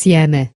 insieme.